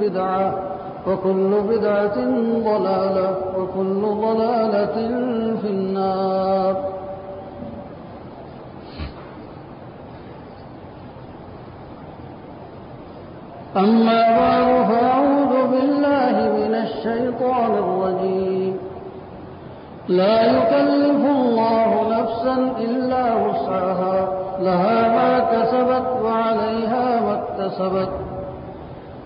بدعة وكل بدعة ضلالة وكل ضلالة في النار. أما بعد فأعوذ بالله من الشيطان الرجيم. لا يكلف الله نفسا إلا وسعها لها ما كسبت وعليها ما اكتسبت.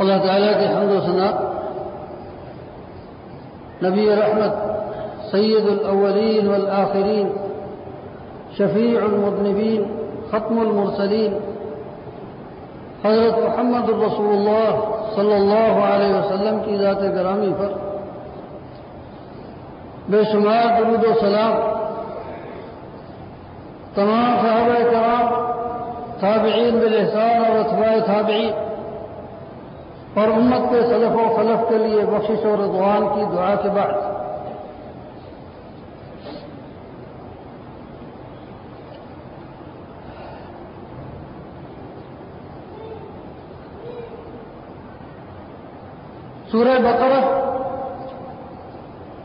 اللہ تعالیٰ کے حمد و ثناء نبی رحمت، سید الاولین والآخرین، شفیع المذنبین، ختم المرسلین۔ حضرت محمد الرسول اللہ صلی اللہ علیہ وسلم کی ذات گرامی پر بے شمار درود و سلام۔ تمام صحابہ کرام، تابعین بالاحسان اور اتباع تابعین۔ اور امت کے سلف و خلف کے لیے بخشش و رضوان کی دعا کے بعد۔ سورہ بقرہ،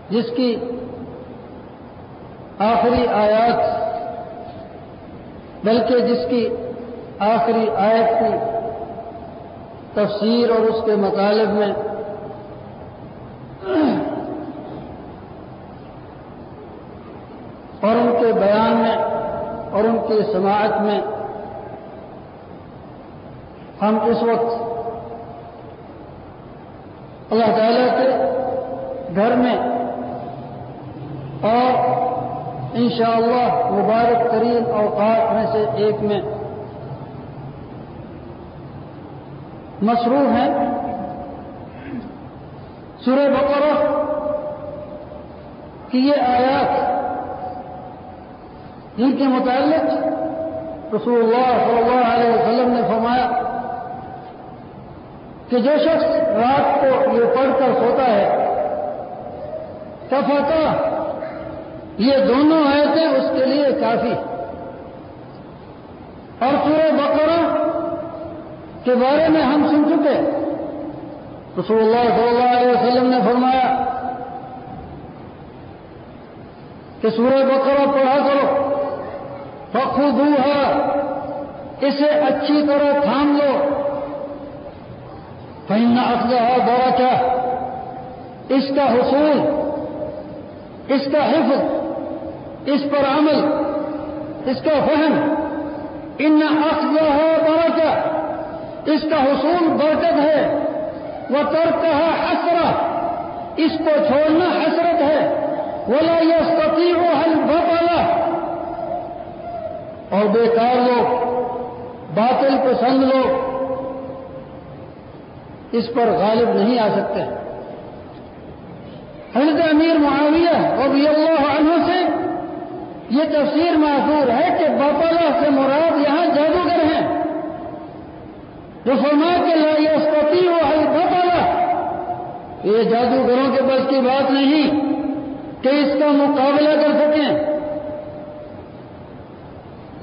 جس کی آخری آیات، بلکہ جس کی آخری آیت کی تفسیر اور اس کے مطالب میں اور ان کے بیان میں اور ان کی سماعت میں ہم اس وقت اللہ تعالیٰ کے گھر میں اور انشاءاللہ اللہ مبارک ترین اوقات میں سے ایک میں مصروف ہیں۔ سورہ بقرہ کی یہ آیات جن کے متعلق رسول اللہ صلی اللہ علیہ وسلم نے فرمایا کہ جو شخص رات کو یہ پڑھ کر سوتا ہے کفتا یہ دونوں آیتیں اس کے لیے کافی۔ اور سورہ کے بارے میں ہم سن چکے۔ رسول اللہ صلی اللہ علیہ وسلم نے فرمایا کہ سورہ بقرہ پڑھا کرو۔ فخو اسے اچھی طرح تھام لو۔ فإن أخذها بركة، اس کا حصول، اس کا حفظ، اس پر عمل، اس کا فہم۔ ان اخذ ہے اس کا حصول برکت ہے۔ وہ ترک ہے حسرت اس کو چھوڑنا حسرت ہے۔ ولا یہ ستی ہو حل اور بیکار لوگ، باطل پسند لوگ اس پر غالب نہیں آ سکتے۔ حضرت امیر معاویہ رضی اللہ عنہ سے یہ تفسیر معذور ہے کہ باپالا سے مراد یہاں جادوگر ہیں۔ جو فرما کے لا یسپتی ہو ہر باپالا یہ جادوگروں کے بس کی بات نہیں کہ اس کا مقابلہ کر سکیں۔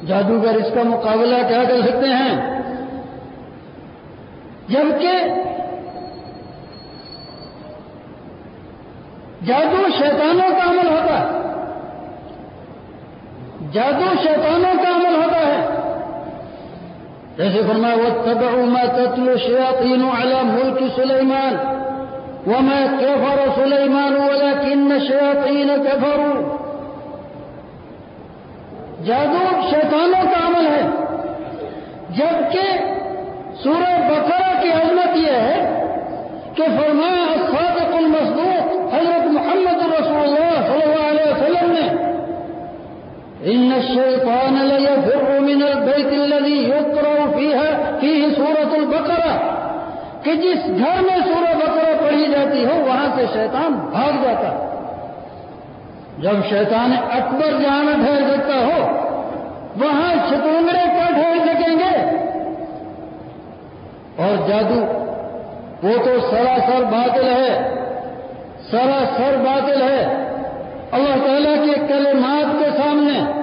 جادوگر اس کا مقابلہ کیا کر سکتے ہیں؟ جبکہ جادو شیطانوں کا عمل ہوتا ہے۔ جادو شیطانوں کا عمل ہوتا ہے۔ ليس فرما واتبعوا ما تتلو الشياطين على ملك سليمان. وما كفر سليمان ولكن الشياطين كفروا. جادو شیطانوں کا عمل ہے. جبکہ سورہ بقرہ کی عظمت یہ ہے کہ فرمایا الصادق المصدوق حضرت محمد رسول اللہ صلی اللہ علیہ وسلم نے ان الشیطان لیفر من البیت الذي فيه سورة البقرة کہ جس گھر میں سورہ بقرہ پڑھی جاتی ہو، وہاں سے شیطان بھاگ جاتا جب شیطان اکبر جہاں ٹھہر سکتا ہو، وہاں چھتونگڑے کا ٹھہر سکیں گے؟ اور جادو، وہ تو سراسر باطل ہے۔ سراسر باطل ہے۔ اللہ تعالیٰ کے کلمات کے سامنے،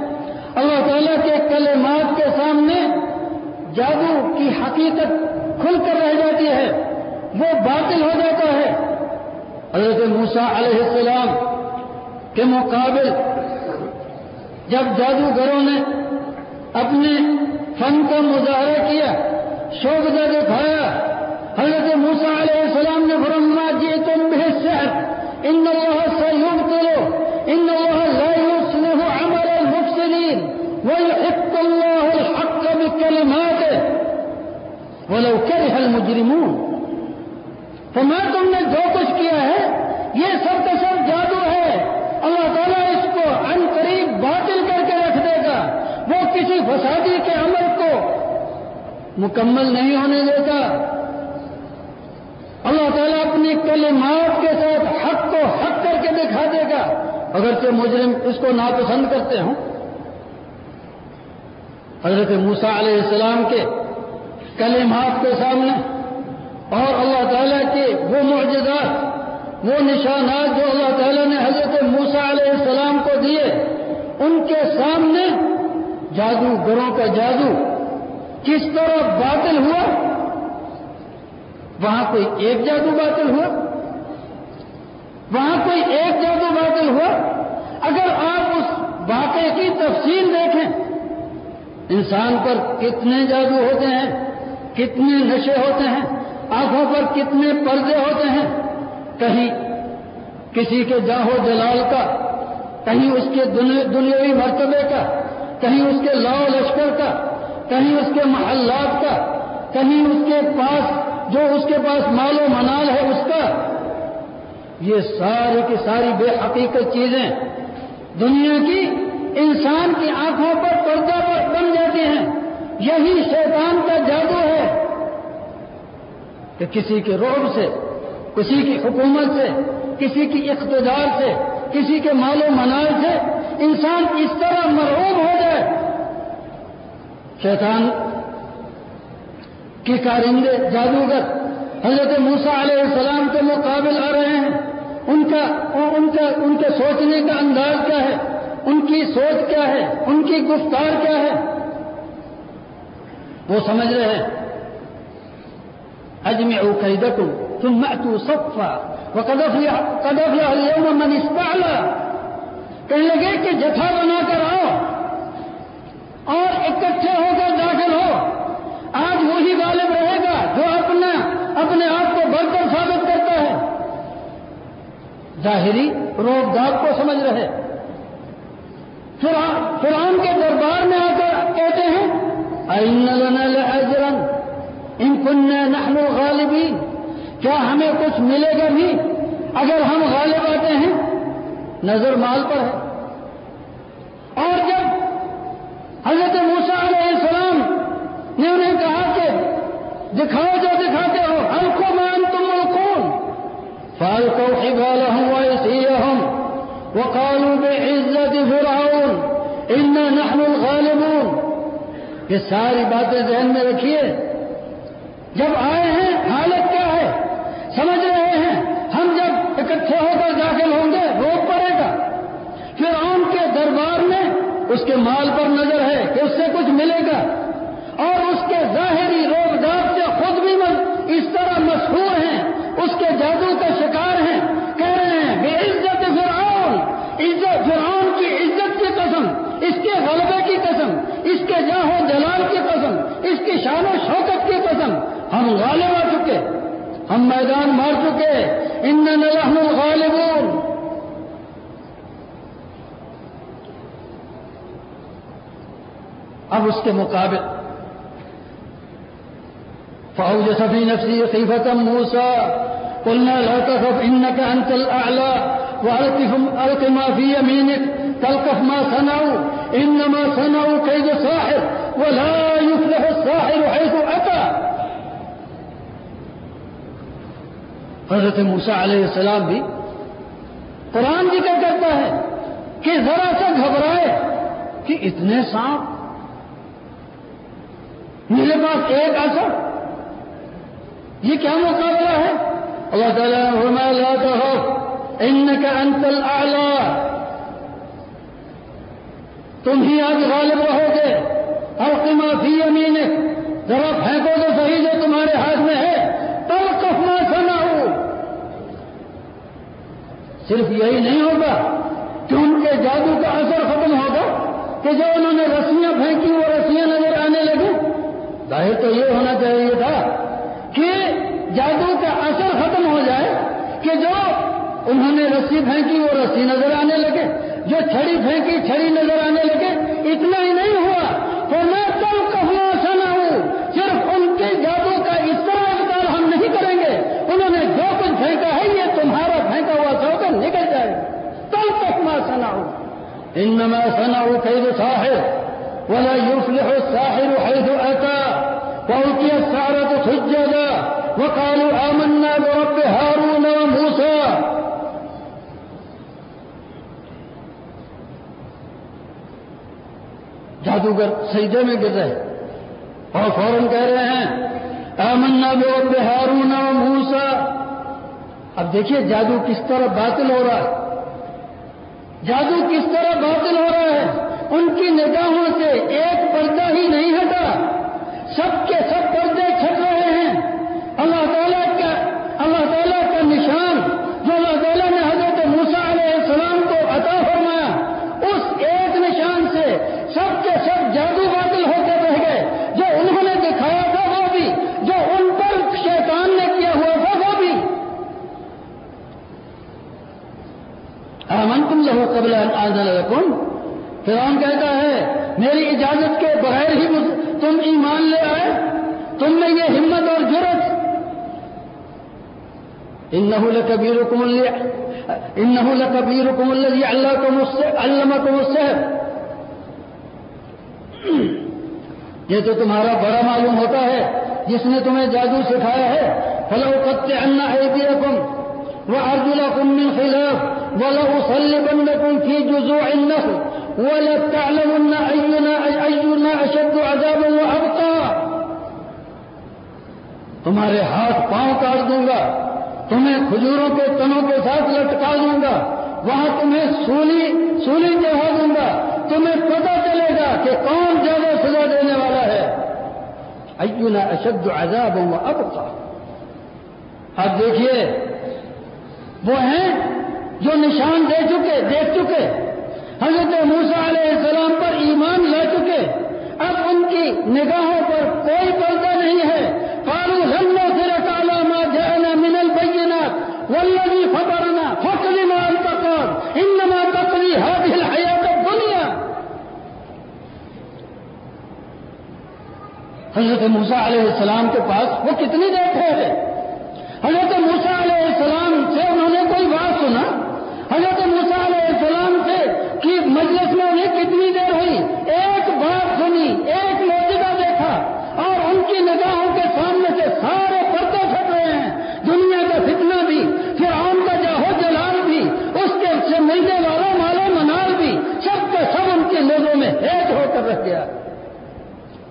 اللہ تعالیٰ کے کلمات کے سامنے جادو کی حقیقت کھل کر رہ جاتی ہے، وہ باطل ہو جاتا ہے۔ حضرت موسا علیہ السلام کے مقابل جب جادوگروں نے اپنے فن کا مظاہرہ کیا، شوق دکھایا حضرت موسا علیہ السلام نے فرما جی تم بھی صحت ان سے یوگ کرو إن الله لا يصلح عمل المفسدين ويحق ولو كره المجرمون۔ فما تم نے جو کچھ کیا ہے، یہ سب کا سب جادو ہے۔ اللہ تعالیٰ اس کو ان قریب باطل کر کے رکھ دے گا۔ وہ کسی فسادی کے عمل کو مکمل نہیں ہونے دیتا اللہ تعالیٰ اپنی کلمات کے ساتھ حق کو حق کر کے دکھا دے گا۔ اگرچہ مجرم اس کو ناپسند کرتے ہوں۔ حضرت موسا علیہ السلام کے کلمات کے سامنے اور اللہ تعالیٰ کے وہ معجزات، وہ نشانات جو اللہ تعالیٰ نے حضرت موسا علیہ السلام کو دیے، ان کے سامنے جادوگروں کا جادو کس طرح باطل ہوا؟ وہاں کوئی ایک جادو باطل ہوا؟ وہاں کوئی ایک جادو باطل ہوا؟ اگر آپ اس واقعے کی تفصیل دیکھیں، انسان پر کتنے جادو ہوتے ہیں؟ کتنے نشے ہوتے ہیں، آنکھوں پر کتنے پردے ہوتے ہیں، کہیں کسی کے جاہو جلال کا، کہیں اس کے دنیاوی مرتبے کا، کہیں اس کے لاؤ لشکر کا، کہیں اس کے محلات کا، کہیں اس کے پاس جو اس کے پاس مال و منال ہے اس کا۔ یہ ساری کی ساری بے حقیقت چیزیں دنیا کی انسان کی آنکھوں پر پردہ پر بن جاتی ہیں۔ یہی شیطان کا جادو ہے کہ کسی کے روب سے، کسی کی حکومت سے، کسی کی اقتدار سے، کسی کے مال و منال سے انسان اس طرح مرعوب ہو جائے۔ شیطان کی کارندے جادوگر حضرت موسا علیہ السلام کے مقابل آ رہے ہیں۔ ان کا ان کا ان کے سوچنے کا انداز کیا ہے؟ ان کی سوچ کیا ہے؟ ان کی گفتار کیا ہے؟ وہ سمجھ رہے ہیں۔ اجم او قیدت تم تو صفا وہ کدف کدف یا من استعلا کہنے لگے کہ جتھا بنا کر آؤ اور اکٹھے ہو کر داخل ہو۔ آج وہی غالب رہے گا جو اپنا اپنے آپ کو بڑھ کر ثابت کرتا ہے۔ ظاہری روک داغ کو سمجھ رہے۔ فرعون کے دربار میں آ کر کہتے ہیں اجرن ان کنیا نحن الغالبین کیا ہمیں کچھ ملے گا بھی اگر ہم غالب آتے ہیں؟ نظر مال پر ہے۔ اور جب حضرت موسا علیہ السلام نے انہیں کہا کہ دکھاؤ جو دکھاتے ہو، ہم کو مان تم کون؟ فال کو حبال ہوں ایسی ہم وہ کالو بے عزت فرعون ان نحن الغالبون۔ یہ ساری باتیں ذہن میں رکھیے۔ جب آئے ہیں، حالت کیا ہے؟ سمجھ رہے ہیں۔ ہم جب اکٹھے ہو کر داخل ہوں گے، روک پڑے گا۔ پھر آم کے دربار میں اس کے مال پر نظر ہے کہ اس سے کچھ ملے گا۔ اور اس کے ظاہری روک داغ سے خود بھی اس طرح مشہور ہیں، اس کے جادو کا شکار ہیں۔ کہہ رہے ہیں، بے عزت فرعون عزت فرعون کی عزت کی قسم، اس کے غلبے کی قسم۔ اس کے جاہو جلال کی قسم، اس کی شان و شوکت کی قسم۔ ہم غالب آ چکے، ہم میدان مار چکے۔ ان نلحم الغالبون۔ اب اس کے مقابل فوج سفی نفسی خیفتم موسا قلنا لا تخف انك انت الاعلى والق ما في يمينك۔ تلقف ما صنعوا انما صنعوا كيد ساحر ولا يفلح الساحر حيث اتى حضرت موسا علیہ السلام بھی قرآن بھی کیا کرتا ہے کہ ذرا سا گھبرائے کہ اتنے سانپ، میرے پاس ایک اثر یہ کیا مقابلہ ہے؟ اللہ تعالیٰ لا ان کا انتل آلہ تم ہی آج غالب رہو گے۔ اور قیمہ فی امین ذرا پھینکو تو صحیح جو تمہارے ہاتھ میں ہے۔ تب کفنا سنا ہو صرف یہی نہیں ہوگا کہ ان کے جادو کا اثر ختم ہوگا کہ جو انہوں نے رسیاں پھینکی وہ رسیاں نظر آنے لگی ظاہر تو یہ ہونا چاہیے تھا کہ جادو کا اثر ختم ہو جائے کہ جو انہوں نے رسی پھینکی وہ رسی نظر آنے لگے۔ جو چھڑی پھینکی چھڑی نظر آنے لگے، اتنا ہی نہیں ہوا۔ تو میں کل کہوں ایسا نہ ہوں، صرف ان کے جادو کا اس طرح اختار ہم نہیں کریں گے۔ انہوں نے جو کچھ پھینکا ہے، یہ تمہارا پھینکا ہوا سو نکل جائے۔ کل تک میں سنا ہوں۔ ان میں سنا ہوں کئی ساحر ولا يفلح الساحر حيث اتى فألقي السحرة سجدا، وقالوا آمنا برب هارون وموسى. جادوگر سجدے میں گر رہے اور فوراً کہہ رہے ہیں، آمنا بے ہارون موسا اب دیکھیے جادو کس طرح باطل ہو رہا ہے۔ جادو کس طرح باطل ہو رہا ہے۔ ان کی نگاہوں سے ایک پردہ ہی نہیں ہٹا۔ سب کے سب پردے چھٹ لہو قبل آزل رقم فرعون کہتا ہے، میری اجازت کے بغیر ہی تم ایمان لے آئے، تم میں یہ ہمت اور جرت ان کبیر حکم ان کبیر اللہ اللہ کو مجھ سے اللہ کو مجھ سے یہ تو تمہارا بڑا معلوم ہوتا ہے، جس نے تمہیں جادو سکھایا ہے۔ فلو قط انا ہے بھی رقم وہ من خلاف وہ لو سل بند کم کی جو أينا, أينا أشد عذابا وأبقى. تمہارے ہاتھ پاؤں کاٹ دوں گا تمہیں کھجوروں کے تنوں کے ساتھ لٹکا دوں گا وہاں تمہیں سولی سولی چڑھا دوں گا تمہیں پتا چلے گا کہ کون زیادہ سزا دینے والا ہے۔ ایونا اشد عذاب و ابقا اب دیکھیے وہ ہیں جو نشان دے چکے، دیکھ چکے۔ حضرت موسا علیہ السلام پر ایمان لے چکے۔ اب ان کی نگاہوں پر کوئی پردہ نہیں ہے۔ قالو غلو سر تعالیٰ ما جانا من البینات والذی فطرنا فقلنا البقار انما تقلی هذه الحیات الدنیا حضرت موسا علیہ السلام کے پاس وہ کتنی دیر ٹھہرے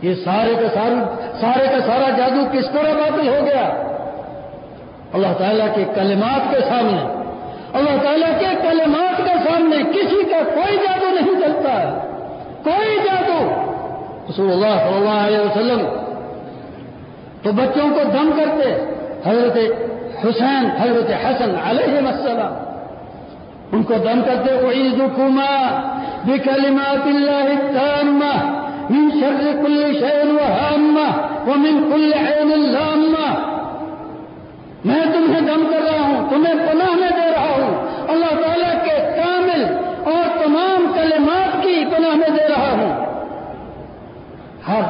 یہ سارے کا سارا سارے کا سارا جادو کس طرح باطل ہو گیا؟ اللہ تعالیٰ کے کلمات کے سامنے۔ اللہ تعالیٰ کے کلمات کے سامنے کسی کا کوئی جادو نہیں چلتا۔ کوئی جادو۔ رسول اللہ صلی اللہ علیہ وسلم تو بچوں کو دم کرتے۔ حضرت حسین، حضرت حسن علیہ السلام ان کو دم کرتے۔ وہ عید حکومہ بکلمات اللہ التامہ۔ من شر كل شيء وهامة ومن كل عين لامة میں تمہیں دم کر رہا ہوں، تمہیں پناہ میں دے رہا ہوں۔ اللہ تعالیٰ کے کامل اور تمام کلمات کی پناہ میں دے رہا ہوں۔ ہر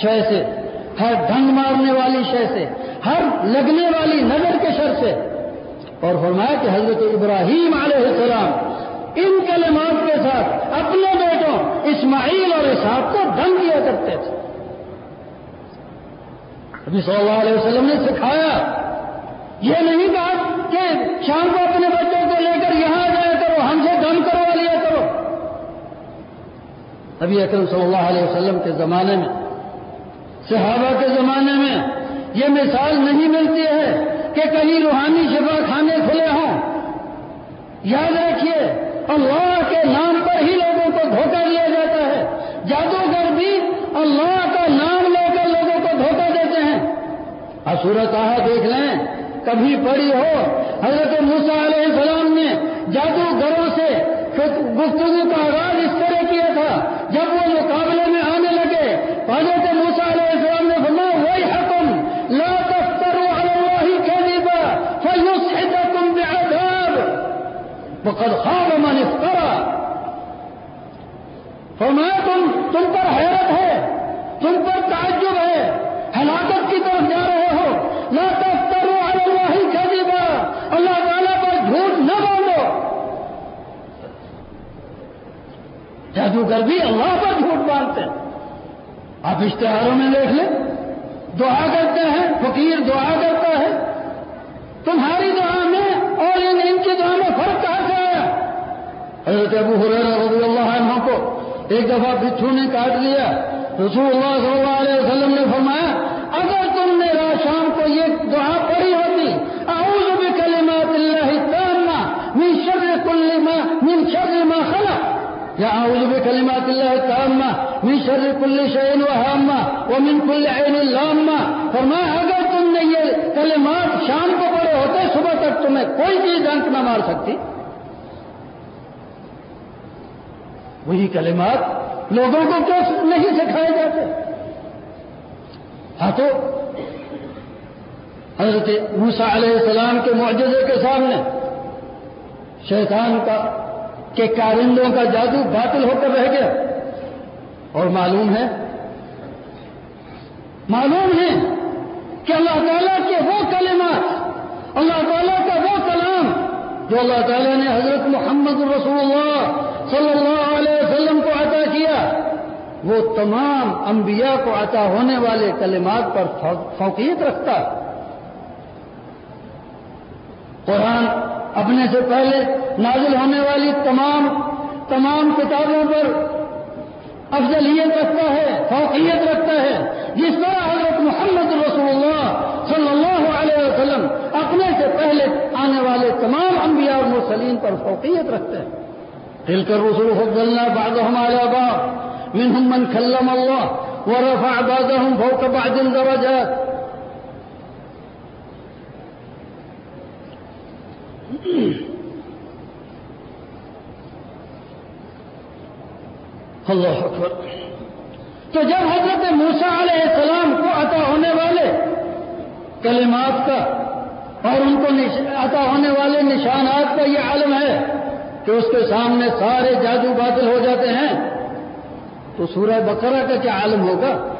شے سے، ہر ڈھنگ مارنے والی شے سے، ہر لگنے والی نظر کے شر سے۔ اور فرمایا کہ حضرت ابراہیم علیہ السلام ان کلمات کے ساتھ اپنے بیٹوں اسماعیل اور اسحاق کو دھن دیا کرتے تھے۔ ابھی صلی اللہ علیہ وسلم نے سکھایا، یہ نہیں کہا کہ شام کو اپنے بچوں کو لے کر یہاں جایا کرو، ہم سے دم کروا لیا کرو۔ ابھی اکرم صلی اللہ علیہ وسلم کے زمانے میں، صحابہ کے زمانے میں یہ مثال نہیں ملتی ہے کہ کہیں روحانی شفا کھانے کھلے ہوں۔ یاد رکھیے اللہ کے نام پر ہی لوگوں کو دھوکہ دیا جاتا ہے۔ جادوگر بھی اللہ کا نام لے کر لوگوں کو دھوکہ دیتے ہیں۔ اصورت آ دیکھ لیں۔ کبھی پڑی ہو حضرت موسا علیہ السلام نے جادوگروں سے گفتگو کا آغاز اس طرح کیا تھا۔ جب وہ مقابلے میں آنے لگے حضرت موسا علیہ السلام نے فرمایا وہی حکم لا تفتروا على الله كذبا فيسحتكم بعذاب وقد خاب من افترى. فرمایا، تم تم پر حیرت ہے، تم پر تعجب ہے، ہلاکت کی طرف جا رہے ہو۔ لا تفتروا على الله كذبا اللہ تعالیٰ پر جھوٹ نہ بولو جادوگر بھی اللہ پر جھوٹ باندھتے ہیں۔ آپ اشتہاروں میں دیکھ لیں۔ دعا کرتے ہیں، فقیر دعا کرتا ہے۔ تمہاری دعا میں اور ان ان کی دعا میں فرق کہاں سے آیا حضرت ابو حریر رضی اللہ عنہ کو ایک دفعہ بچھو نے کاٹ لیا رسول اللہ صلی اللہ علیہ وسلم نے فرمایا، اگر تم نے رات شام کو یہ دعا پڑھی ہوتی، اعوذ بکلمات اللہ التامہ من شر کل ما من شر ما خلق۔ یا اعوذ بکلمات اللہ التامہ من شر کل شیء وہامہ ومن کل عین لامہ۔ فرمایا، اگر تم نے یہ کلمات شام کو پڑھے ہوتے، صبح تک تمہیں کوئی چیز ڈنک نہ مار سکتی۔ وہی کلمات لوگوں کو کیوں نہیں سکھائے جاتے؟ ہاں تو حضرت موسا علیہ السلام کے معجزے کے سامنے شیطان کا کے کارندوں کا جادو باطل ہو کر رہ گیا۔ اور معلوم ہے معلوم ہے کہ اللہ تعالیٰ کے وہ کلمات، اللہ تعالیٰ کا وہ کلام جو اللہ تعالیٰ نے حضرت محمد رسول اللہ تمام انبیاء کو عطا ہونے والے کلمات پر فوقیت رکھتا ہے۔ قرآن اپنے سے پہلے نازل ہونے والی تمام تمام کتابوں پر افضلیت رکھتا ہے، فوقیت رکھتا ہے۔ جس طرح حضرت محمد رسول اللہ صلی اللہ علیہ وسلم اپنے سے پہلے آنے والے تمام انبیاء اور مرسلین پر فوقیت رکھتے ہیں۔ تلك الرسل فضلنا بعضهم على بعض۔ منهم من كلم الله ورفع بعضهم فوق بعض درجات. اللہ اکبر تو جب حضرت موسا علیہ السلام کو عطا ہونے والے کلمات کا اور ان کو عطا ہونے والے نشانات کا یہ عالم ہے کہ اس کے سامنے سارے جادو باطل ہو جاتے ہیں تو سورہ بقرہ کا کیا عالم ہوگا؟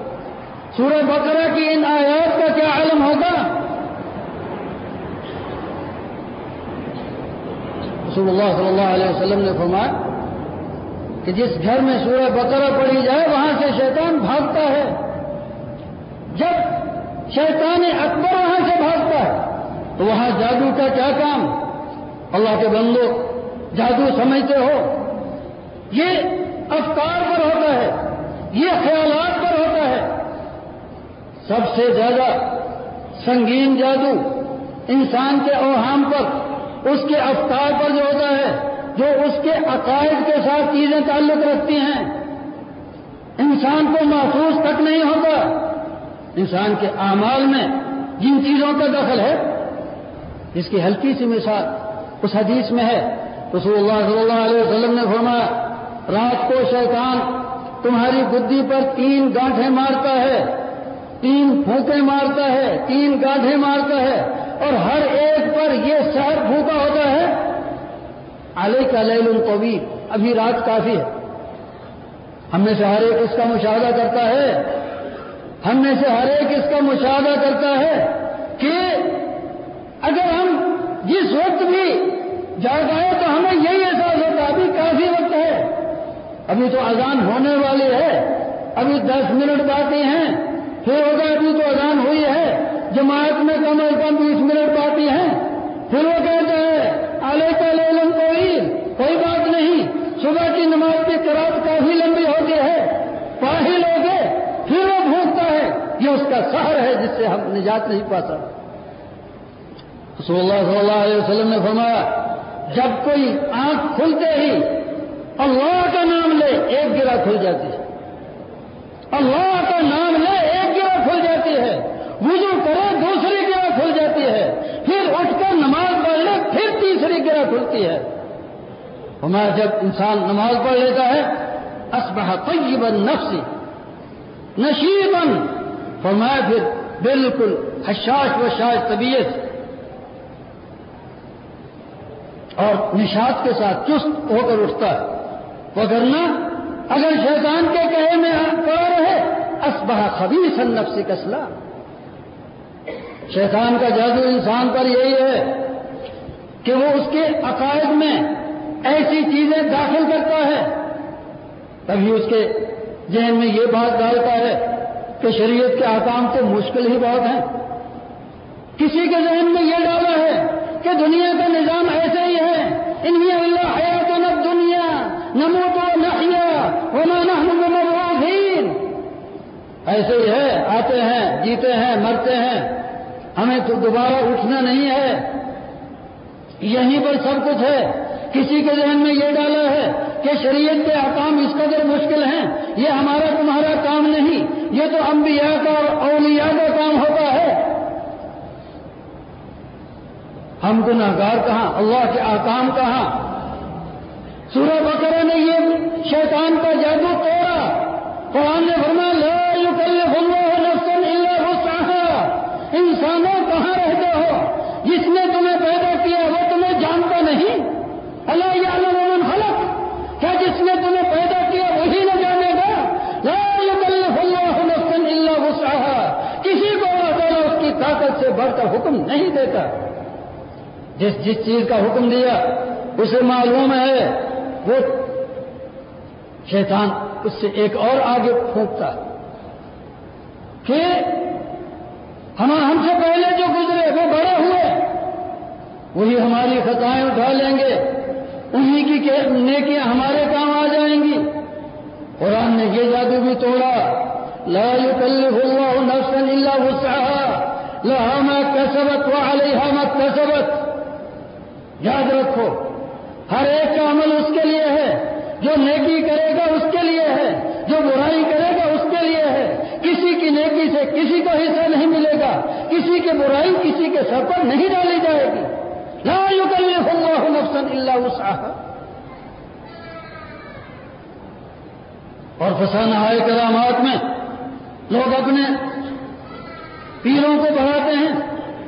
سورہ بقرہ کی ان آیات کا کیا علم ہوگا؟ رسول اللہ صلی اللہ علیہ وسلم نے فرمایا کہ جس گھر میں سورہ بقرہ پڑھی جائے، وہاں سے شیطان بھاگتا ہے۔ جب شیطان اکبر وہاں سے بھاگتا ہے، تو وہاں جادو کا کیا کام؟ اللہ کے بندو، جادو سمجھتے ہو۔ یہ افکار پر ہوتا ہے، یہ خیالات پر ہوتا ہے۔ سب سے زیادہ سنگین جادو انسان کے اوہام پر، اس کے افکار پر جو ہوتا ہے، جو اس کے عقائد کے ساتھ چیزیں تعلق رکھتی ہیں۔ انسان کو محسوس تک نہیں ہوتا۔ انسان کے اعمال میں جن چیزوں کا دخل ہے، اس کی ہلکی سی مثال اس حدیث میں ہے۔ رسول اللہ صلی اللہ علیہ وسلم نے فرمایا رات کو شیطان تمہاری بدھی پر تین گانٹھیں مارتا ہے، تین پھونکے مارتا ہے، تین گانٹھیں مارتا ہے، اور ہر ایک پر یہ شہر پھونکا ہوتا ہے۔ علیہ کا لیل القوی ابھی رات کافی ہے۔ ہم میں سے ہر ایک اس کا مشاہدہ کرتا ہے۔ ہم میں سے ہر ایک اس کا مشاہدہ کرتا ہے کہ اگر ہم جس وقت بھی جاگ آئے تو ہمیں یہی احساس ہوتا ہے، ابھی کافی وقت ابھی تو اذان ہونے والی ہے۔ ابھی دس منٹ باقی ہیں۔ پھر ہوگا ابھی تو اذان ہوئی ہے۔ جماعت میں کم از کم بیس منٹ باقی ہیں۔ پھر وہ کہتا ہے کا لم کوئی کوئی بات نہیں۔ صبح کی نماز کی کرات کافی لمبی ہوتی ہے۔ پاہل ہو گئے پھر وہ بھونکتا ہے۔ یہ اس کا سہر ہے جس سے ہم نجات نہیں پاتا رسول اللہ صلی اللہ علیہ وسلم نے فرمایا، جب کوئی آنکھ کھلتے ہی اللہ کا نام لے، ایک گرا کھل جاتی ہے۔ اللہ کا نام لے، ایک گرا کھل جاتی ہے۔ وضو کرے، دوسری گرا کھل جاتی ہے۔ پھر اٹھ کر نماز پڑھ لے، پھر تیسری گرا کھلتی ہے۔ ہمارا جب انسان نماز پڑھ لیتا ہے اسبہ طیبا نفسی نشیبن فرمایا پھر بالکل حشاش و شاش طبیعت۔ اور نشاد کے ساتھ چست ہو کر اٹھتا ہے۔ وہ کرنا اگر شیطان کے کہے میں پڑا رہے اسبہ خبیص نفسی کسلا۔ شیطان کا جادو انسان پر یہی ہے کہ وہ اس کے عقائد میں ایسی چیزیں داخل کرتا ہے۔ تبھی اس کے ذہن میں یہ بات ڈالتا ہے کہ شریعت کے آکام تو مشکل ہی بہت ہیں۔ کسی کے ذہن میں یہ ڈالا ہے کہ دنیا کا نظام ایسے ہی ہے انہیں اللہ حیات نہ دنیا نمو تو نہ ایسے ہی ہے، آتے ہیں، جیتے ہیں، مرتے ہیں۔ ہمیں تو دوبارہ اٹھنا نہیں ہے۔ یہیں پر سب کچھ ہے۔ کسی کے ذہن میں یہ ڈالا ہے کہ شریعت کے احکام اس قدر مشکل ہیں۔ یہ ہمارا تمہارا کام نہیں، یہ تو انبیاء کا اور اولیاء کا کام ہوتا ہے۔ ہم گناہگار کہاں؟ اللہ کے احکام کہاں؟ سورہ بکرا نے یہ شیطان کا جادو توڑا۔ قرآن نے فرما لا يكلف الله نفسا الا وسعها انسانوں کہاں رہتے ہو؟ جس نے تمہیں پیدا کیا وہ تمہیں جانتا نہیں۔ اللہ من خلق۔ کیا جس نے تمہیں پیدا کیا وہی نہ جانے گا؟ لا يكلف الله نفسا الا وسعها کسی کو اللہ تعالیٰ اس کی طاقت سے بڑھ کر حکم نہیں دیتا۔ جس جس چیز کا حکم دیا، اسے معلوم ہے۔ وہ شیطان اس سے ایک اور آگے پھونکتا کہ ہم ہم سے پہلے جو گزرے، وہ بڑے ہوئے، وہی ہماری خطائیں اٹھا لیں گے۔ انہی کی نیکیاں ہمارے کام آ جائیں گی۔ قرآن نے یہ جادو بھی توڑا۔ لا يكلف الله نفسا الا وسعها لها ما كسبت وعليها ما اكتسبت یاد رکھو ہر ایک کا عمل اس کے لیے ہے۔ جو نیکی کرے گا اس کے لیے ہے۔ جو برائی کرے گا اس کے لیے ہے۔ کسی کی نیکی سے کسی کو حصہ نہیں ملے گا۔ کسی کی برائی کسی کے سر پر نہیں ڈالی جائے گی۔ لا يكلف الله نفسا الا وسعها اور فسانہ آئے کرامات میں لوگ اپنے پیروں کو بڑھاتے ہیں۔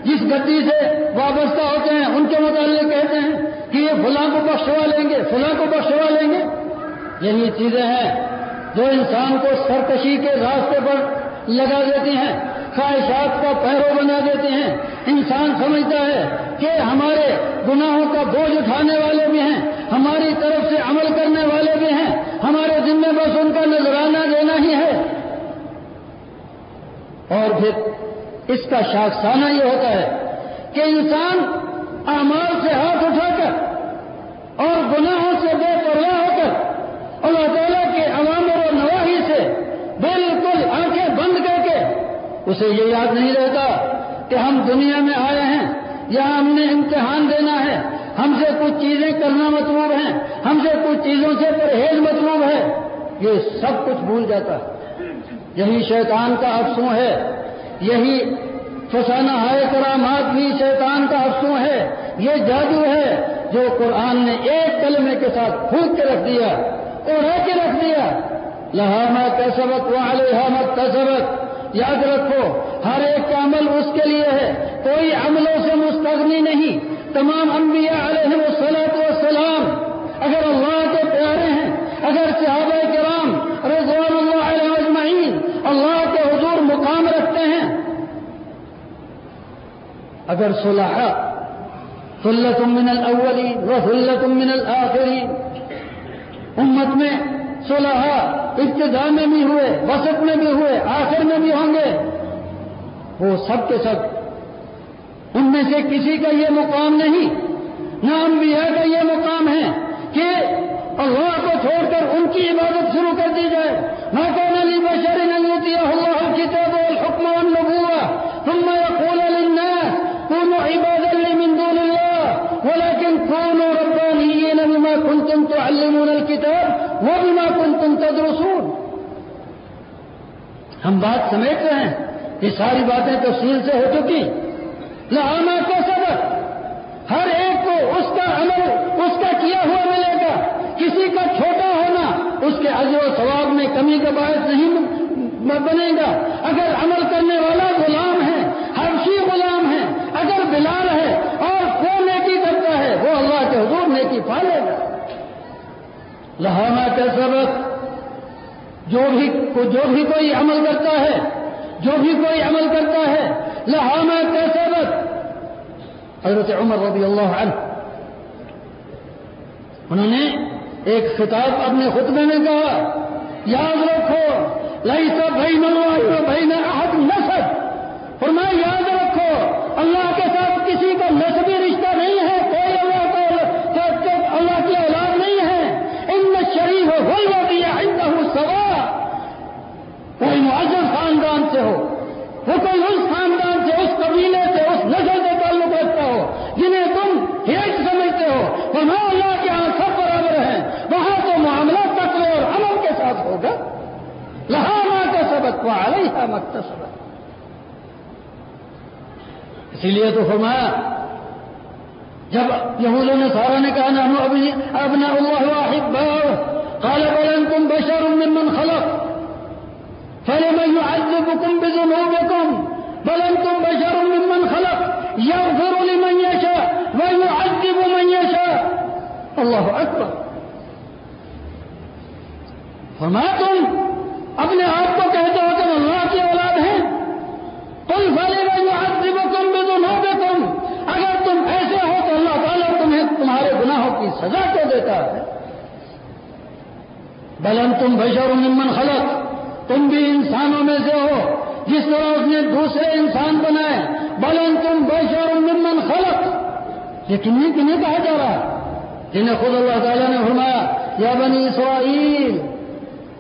جس گتی سے وابستہ ہوتے ہیں، ان کے متعلق کہتے ہیں کہ یہ فلاں کو بخشوا لیں گے، فلاں کو بخشوا لیں گے؟ یہی چیزیں ہیں جو انسان کو سرکشی کے راستے پر لگا دیتی ہیں، خواہشات کا پیرو بنا دیتے ہیں۔ انسان سمجھتا ہے کہ ہمارے گناہوں کا بوجھ اٹھانے والے بھی ہیں، ہماری طرف سے عمل کرنے والے بھی ہیں۔ ہمارے ذمہ بس ان کا نذرانہ دینا ہی ہے۔ اور پھر اس کا شاخسانہ یہ ہوتا ہے کہ انسان اعمال سے ہاتھ اٹھا کر گناہوں سے بے پرواہ ہو کر اللہ تعالیٰ کے عوامر و نواحی سے بالکل آنکھیں بند کر کے اسے یہ یاد نہیں رہتا کہ ہم دنیا میں آئے ہیں، یا ہم نے امتحان دینا ہے، ہم سے کچھ چیزیں کرنا مطلوب ہیں، ہم سے کچھ چیزوں سے پرہیز مطلوب ہے، یہ سب کچھ بھول جاتا ہے۔ یہی شیطان کا افسوں ہے، یہی فسانہ ہے کرامات بھی شیطان کا افسوں ہے؟ یہ جادو ہے جو قرآن نے ایک کلمے کے ساتھ پھونک کے رکھ دیا اور کے رکھ دیا۔ لہامہ کا سبق وہ مت کا سبق یاد رکھو، ہر ایک کا عمل اس کے لیے ہے، کوئی عملوں سے مستغنی نہیں۔ تمام انبیاء علیہ وسلط والسلام، اگر اللہ کے پیارے ہیں، اگر صحابہ کرام اگر صلح سلت من الاولین و سلت من الاخرین امت میں صلح ابتدا میں بھی ہوئے، وسط میں بھی ہوئے، آخر میں بھی ہوں گے، وہ سب کے سب ان میں سے کسی کا یہ مقام نہیں، نہ انبیاء کا یہ مقام ہے کہ اللہ کو چھوڑ کر ان کی عبادت شروع کر دی جائے۔ نہ کون علی بشر نہیں ہوتی اللہ کتاب الحکم النبوہ ثم ہم بات سمیٹ رہے ہیں، یہ ساری باتیں تفصیل سے ہو چکی۔ لہانا کا سبق ہر ایک کو اس کا عمل، اس کا کیا ہوا ملے گا؟ کسی کا چھوٹا ہونا، اس کے عزر و ثواب میں کمی کا باعث نہیں بنے گا۔ اگر عمل کرنے والا غلام ہے ہرشی غلام ہے، اگر بلال ہے اور وہ نیکی کرتا ہے، وہ اللہ کے حضور نیکی پالے گا۔ لہانا کا سبق جو بھی جو بھی کوئی عمل کرتا ہے، جو بھی کوئی عمل کرتا ہے لہانا کا سبق حضرت عمر رضی اللہ عنہ۔ انہوں نے ایک خطاب اپنے خطبے میں کہا، یاد رکھو لائی سب بھائی منو بھائی نے آج نسب۔ اور میں یاد اس لیے تو فرمایا جب یہود و نصارا نے کہا نحن ابنا اللہ و احباؤ قال بل أنتم بشر من من خلق. فلما يعذبكم بذنوبكم. بل أنتم بشر من من خلق. يغفر لمن يشاء ويعذب من يشاء. الله أكبر. فما تم اپنے آپ کو کہتے ہو سزا کیوں دیتا ہے۔ بلن تم بشر ممن خلق، تم بھی انسانوں میں سے ہو، جس طرح اس نے دوسرے انسان بنائے۔ بلن تم بشر ممن خلق۔ یہ کنہیں کنہیں کہا جا رہا جنہیں خود اللہ تعالیٰ نے فرمایا، یا بنی اسرائیل،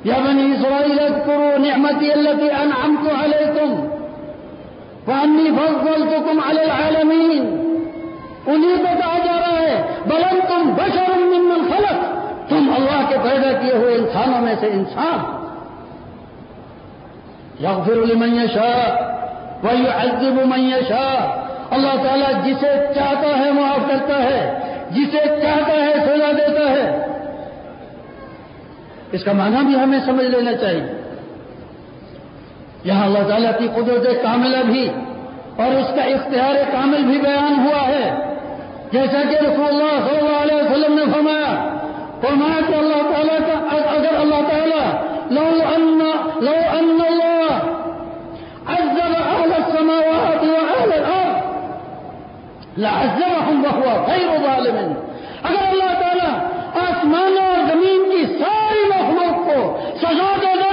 یا بنی اسرائیل اذکروا نعمتی التي انعمت علیکم وانی فضلتکم علی العالمین۔ انہیں کو کہا جا رہا بلن تم بشر ممن خلق تم اللہ کے پیدا کیے ہوئے انسانوں میں سے انسان. یغفر لمن يشاء ويعذب من يشاء اللہ تعالیٰ جسے چاہتا ہے معاف کرتا ہے، جسے چاہتا ہے سزا دیتا ہے. اس کا معنی بھی ہمیں سمجھ لینا چاہیے۔ یہاں اللہ تعالیٰ کی قدرت کاملہ بھی اور اس کا اختیار کامل بھی بیان ہوا ہے۔ جیسا کہ رسول اللہ صلی اللہ علیہ وسلم نے فرمایا فرمایا کہ اللہ تعالیٰ کا اگر اللہ تعالیٰ لو ان لو أن اللہ عذب اہل السماوات و اہل الأرض لعذبهم وهو خير ظالم. اگر اللہ تعالیٰ آسمان اور زمین کی ساری مخلوق کو سزا دے دے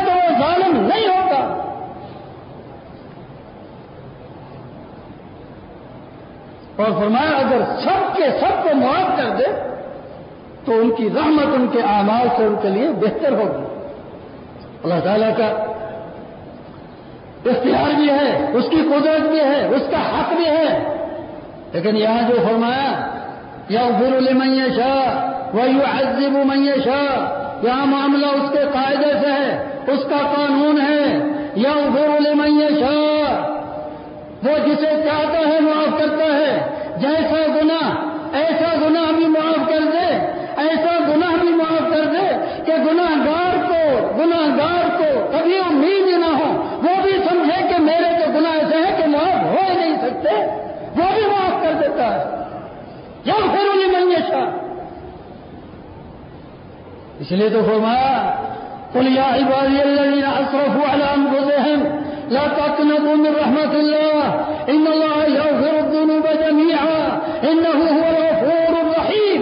اور فرمایا اگر سب کے سب کو معاف کر دے تو ان کی رحمت ان کے اعمال سے ان کے لیے بہتر ہوگی۔ اللہ تعالیٰ کا اختیار بھی ہے، اس کی قدرت بھی ہے، اس کا حق بھی ہے۔ لیکن یہاں جو فرمایا یا گر لمن شاہ وہ یو عزب من شاہ یہاں معاملہ اس کے قاعدے سے ہے، اس کا قانون ہے۔ یا گر لمن شاہ وہ جسے چاہتا ہے معاف کرتا ہے۔ جیسا گنا ایسا گنا بھی معاف کر دے۔ ایسا گناہ بھی معاف کر دے کہ گناہ گار کو گناہ گار کو کبھی امید نہ ہو۔ وہ بھی سمجھے کہ میرے تو گناہ ایسے ہیں کہ معاف ہو ہی نہیں سکتے۔ وہ بھی معاف کر دیتا ہے۔ جب پھر انہیں منگیشا اس لیے تو فرمایا، قل يا عبادي الذين اسرفوا على انفسهم لا تقنطوا من رحمة الله. إن الله يغفر الذنوب جميعا. إنه هو الغفور الرحيم.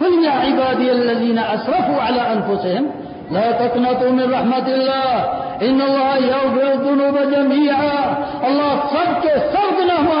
قل يا عبادي الذين أسرفوا على أنفسهم لا تقنطوا من رحمة الله. إن الله يغفر الذنوب جميعا. الله صدق صدقنا ما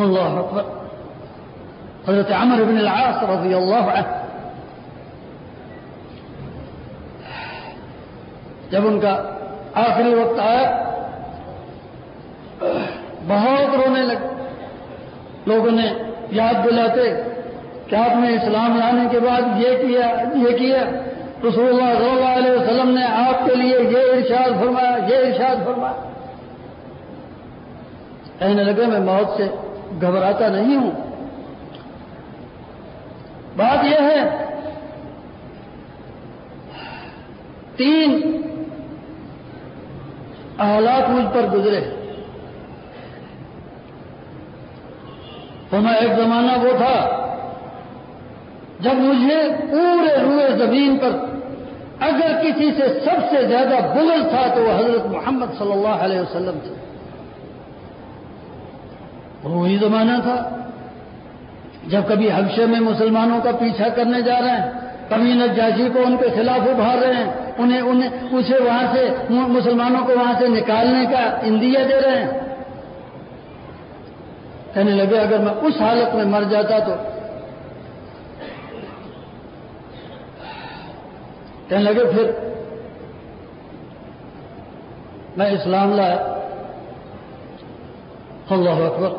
الله أكبر. حضرت عمر بن العاص رضي الله عنه جب ان کا آخری وقت آیا، بہت رونے لگے لوگوں نے یاد دلاتے کہ آپ نے اسلام لانے کے بعد یہ کیا یہ کیا۔ رسول اللہ صلی اللہ علیہ وسلم نے آپ کے لیے یہ ارشاد فرمایا، یہ ارشاد فرمایا۔ کہنے لگے، میں موت سے گھبراتا نہیں ہوں۔ بات یہ ہے، تین حالات مجھ پر گزرے۔ تو میں ایک زمانہ وہ تھا جب مجھے پورے روئے زمین پر اگر کسی سے سب سے زیادہ بغل تھا تو وہ حضرت محمد صلی اللہ علیہ وسلم تھے۔ وہی زمانہ تھا جب کبھی حبشے میں مسلمانوں کا پیچھا کرنے جا رہے ہیں۔ کبھی نجاشی کو ان کے خلاف ابھار رہے ہیں، انہیں انہیں اسے وہاں سے مسلمانوں کو وہاں سے نکالنے کا اندیا دے رہے ہیں۔ کہنے لگے، اگر میں اس حالت میں مر جاتا تو کہنے لگے، پھر میں اسلام لایا۔ اللہ اکبر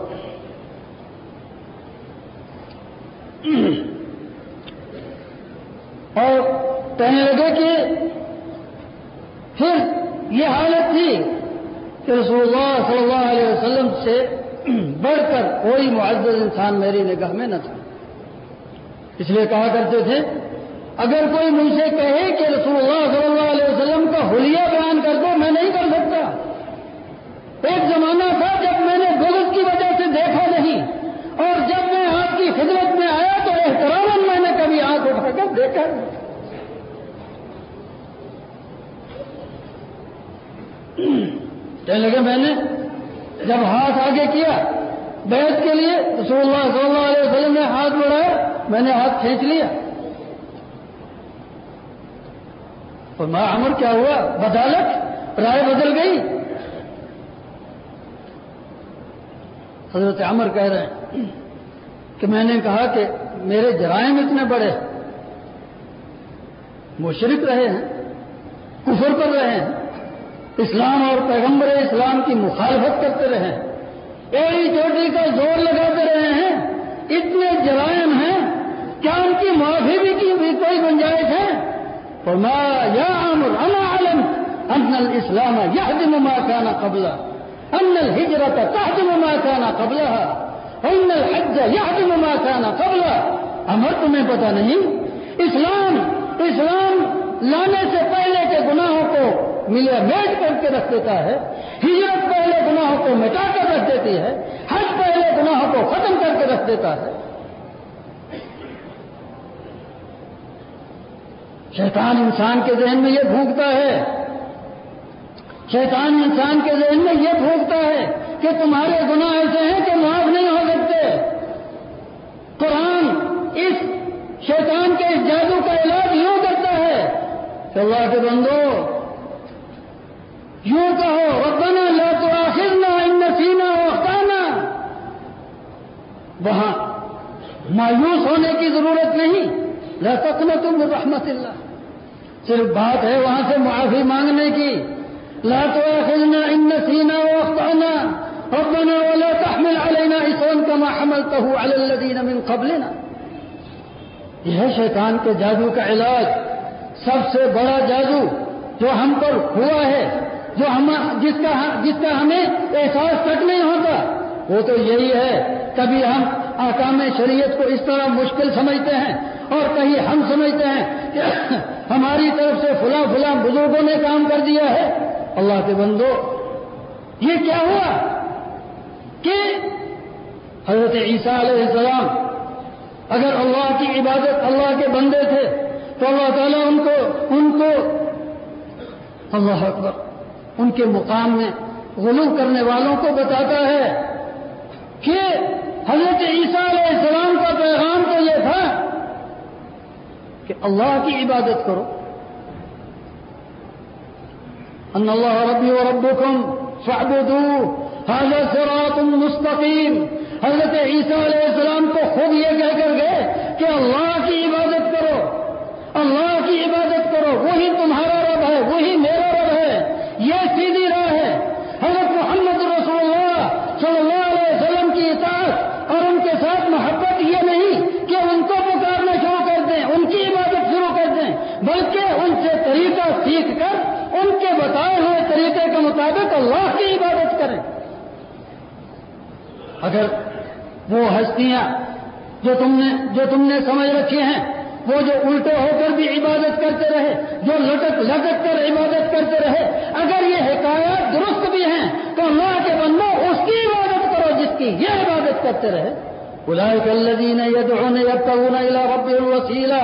اور کہنے لگے کہ پھر یہ حالت تھی کہ رسول اللہ صلی اللہ علیہ وسلم سے بڑھ کر کوئی معزز انسان میری نگاہ میں نہ تھا۔ اس لیے کہا کرتے تھے، اگر کوئی مجھ سے کہے کہ رسول اللہ صلی اللہ علیہ وسلم کا حلیہ بیان کر دو، میں نہیں کر سکتا۔ ایک زمانہ تھا جب میں نے بزرگ کی وجہ سے دیکھا نہیں، اور جب میں آپ کی خدمت میں آیا تو احترام میں نے کبھی آنکھ اٹھا کر دیکھا۔ نہیں کہنے لگے، میں نے جب ہاتھ آگے کیا بیت کے لیے، رسول اللہ صلی اللہ علیہ وسلم نے ہاتھ بڑھایا، میں نے ہاتھ کھینچ لیا۔ اور ماں عمر کیا ہوا؟ بدالت، رائے بدل گئی۔ حضرت عمر کہہ رہے ہیں کہ میں نے کہا کہ میرے جرائم اتنے بڑے مشرق رہے ہیں، کفر کر رہے ہیں۔ اسلام اور پیغمبر اسلام کی مخالفت کرتے رہے ایڑی چوٹی کا زور لگاتے رہے ہیں۔ اتنے جرائم ہیں۔ کیا ان کی معافی بھی کی بھی کوئی گنجائش ہے؟ فما يا عمر أنا علمت أن الإسلام يهدم ما كان قبله أن الهجرة تهدم ما كان قبلها أن الحج يهدم ما كان قبله امر تمہیں پتا نہیں۔ اسلام اسلام لانے سے پہلے کے گناہوں کو ملے میٹ کر کے رکھ دیتا ہے، ہجرت پہلے گناہوں کو مٹا کر رکھ دیتی ہے، حج پہلے گناہوں کو ختم کر کے رکھ دیتا ہے۔ شیطان انسان کے ذہن میں یہ بھونکتا ہے۔ شیطان انسان کے ذہن میں یہ بھونکتا ہے کہ تمہارے گناہ ایسے ہیں کہ معاف نہیں ہو سکتے۔ قرآن اس شیطان کے اس جادو کا علاج یوں کرتا ہے کہ اللہ کے بندو یوں کہو، ربنا لا تؤاخذنا ان نسینا واخطانا وہاں مایوس ہونے کی ضرورت نہیں، لا تقنطوا من رحمت اللہ۔ صرف بات ہے وہاں سے معافی مانگنے کی۔ لا تؤاخذنا ان نسينا واخطانا ربنا ولا تحمل علينا اصرا كما حملته على الذين من قبلنا۔ یہ شیطان کے جادو کا علاج، سب سے بڑا جادو جو ہم پر ہوا ہے۔ جو ہم جس کا جس کا ہمیں احساس تک نہیں ہوتا، وہ تو یہی ہے، کبھی ہم آکام شریعت کو اس طرح مشکل سمجھتے ہیں اور کہیں ہم سمجھتے ہیں کہ ہماری طرف سے فلاں فلاں بزرگوں نے کام کر دیا ہے۔ اللہ کے بندو، یہ کیا ہوا؟ کہ حضرت عیسیٰ علیہ السلام، اگر اللہ کی عبادت اللہ کے بندے تھے، تو اللہ تعالیٰ ان کو ان کو اللہ اکبر ان کے مقام میں غلو کرنے والوں کو بتاتا ہے کہ حضرت عیسیٰ علیہ السلام کا پیغام تو یہ تھا کہ اللہ کی عبادت کرو۔ ان اللہ ربی و ربکم فاعبدوه هذا صراط مستقیم۔ حضرت عیسیٰ علیہ السلام کو خود یہ کہہ کر گئے کہ اللہ کی عبادت کرو اللہ کی عبادت کرو وہی تمہارا رب ہے وہی میرا رب ہے یہ سیدھی راہ ہے حضرت محمد رسول اللہ صلی اللہ علیہ وسلم کی اطاعت اور ان کے ساتھ محبت یہ نہیں کہ ان کو پکارنا شروع کر دیں ان کی عبادت شروع کر دیں بلکہ ان سے طریقہ سیکھ کر ان کے بتائے ہوئے طریقے کے مطابق اللہ کی عبادت کریں۔ اگر وہ ہستیاں جو تم نے جو تم نے سمجھ رکھی ہیں، وہ جو الٹے ہو کر بھی عبادت کرتے رہے، جو لٹک لٹک کر عبادت کرتے رہے، اگر یہ حکایات درست بھی ہیں، تو اللہ کے بندوں اس کی عبادت کرو جس کی یہ عبادت کرتے رہے۔ اولئك الذين يدعون يبتغون الى ربهم الوسيله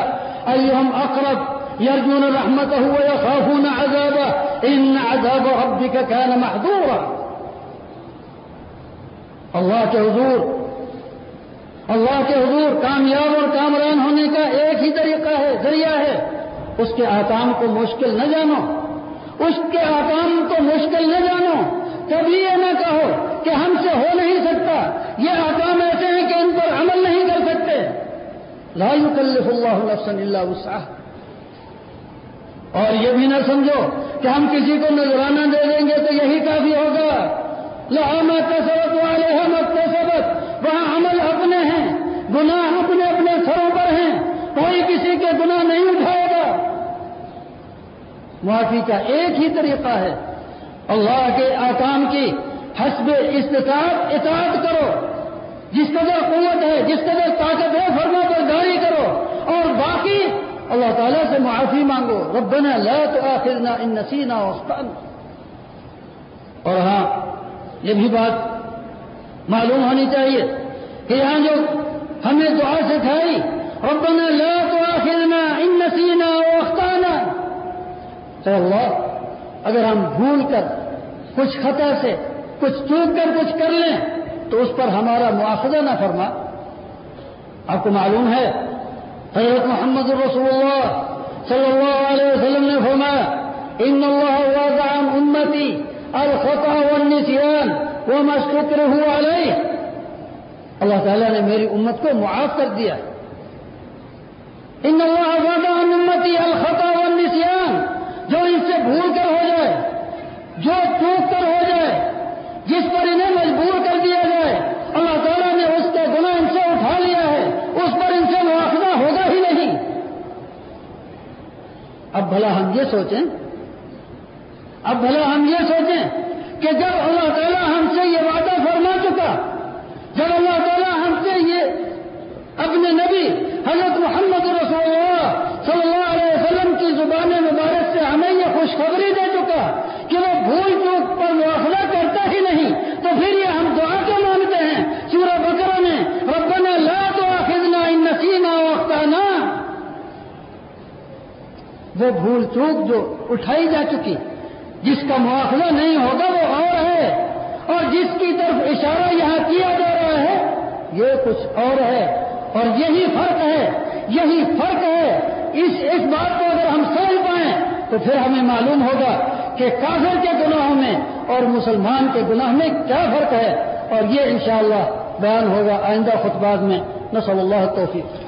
ايهم اقرب يرجون رحمته ويخافون عذابه. ان عذاب ربك كان محذورا اللہ کے حضور، اللہ کے حضور کامیاب اور کامران ہونے کا ایک ہی طریقہ ہے، ذریعہ ہے۔ اس کے آکام کو مشکل نہ جانو۔ اس کے آکام کو مشکل نہ جانو۔ کبھی یہ نہ کہو کہ ہم سے ہو نہیں سکتا۔ یہ آکام ایسے ہیں کہ ان پر عمل نہیں کر سکتے۔ لا يكلف الله نفسا الا وسعها اور یہ بھی نہ سمجھو کہ ہم کسی کو نذرانہ دے دیں گے تو یہی کافی ہوگا۔ لہما کسبت والے مکتسبت وہاں عمل اپنے ہیں، گناہ اپنے اپنے سروں پر ہیں۔ کوئی کسی کے گناہ نہیں اٹھائے گا۔ معافی کا ایک ہی طریقہ ہے۔ اللہ کے آکام کی حسب استطاعت اطاعت کرو۔ جس قدر قوت ہے، جس قدر طاقت ہے، فرما پر گاڑی کرو۔ اور باقی اللہ تعالیٰ سے معافی مانگو، ربنا لا تؤاخذنا ان نسینا واخطأنا. اور ہاں یہ بھی بات معلوم ہونی چاہیے کہ یہاں جو ہمیں دعا سکھائی، ربنا لا تؤاخذنا ان نسینا واخطأنا. اے اللہ، اگر ہم بھول کر، کچھ خطا سے، کچھ چوک کر، کچھ کر لیں، تو اس پر ہمارا مواخذہ نہ فرما۔ آپ کو معلوم ہے حضرت محمد رسول اللہ صلی اللہ علیہ وسلم نے إن اللہ وضع عن امتی الخطأ والنسيان وما استكره عليه. اللہ تعالیٰ نے میری امت کو معاف کر دیا إن اللہ بھلا ہم یہ سوچیں، اب بھلا ہم یہ سوچیں کہ جب اللہ تعالیٰ ہم سے یہ وعدہ فرما چکا، جب اللہ تعالیٰ ہم سے یہ اپنے نبی حضرت محمد رسول اللہ صلی اللہ علیہ وسلم کی زبان مبارک سے ہمیں یہ خوشخبری دے چکا کہ وہ بھول چوک پر مواخلہ کرتا ہی نہیں تو پھر یہ ہم دعا کے مانگتے ہیں سورہ بکرا میں ربنا لا تؤاخذنا ان نسینا واخطانا وہ بھول چوک جو اٹھائی جا چکی، جس کا مواخذہ نہیں ہوگا وہ اور ہے۔ اور جس کی طرف اشارہ یہاں کیا جا رہا ہے، یہ کچھ اور ہے۔ اور یہی فرق ہے، یہی فرق ہے۔ اس اس بات کو اگر ہم سمجھ پائیں، تو پھر ہمیں معلوم ہوگا کہ کافر کے گناہوں میں اور مسلمان کے گناہ میں کیا فرق ہے۔ اور یہ انشاءاللہ بیان ہوگا آئندہ خطبات میں۔ نصب اللہ توفیق